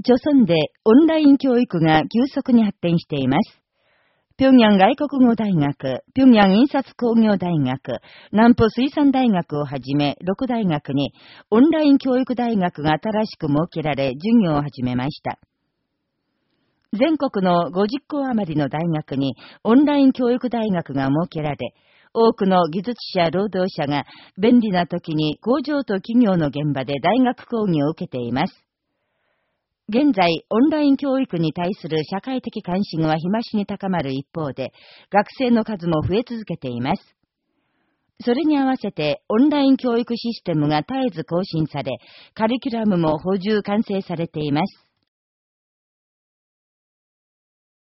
著村でオンライン教育が急速に発展しています。平壌外国語大学、平壌印刷工業大学、南浦水産大学をはじめ6大学にオンライン教育大学が新しく設けられ授業を始めました。全国の50校余りの大学にオンライン教育大学が設けられ、多くの技術者、労働者が便利な時に工場と企業の現場で大学講義を受けています。現在、オンライン教育に対する社会的関心は日増しに高まる一方で、学生の数も増え続けています。それに合わせて、オンライン教育システムが絶えず更新され、カリキュラムも補充完成されています。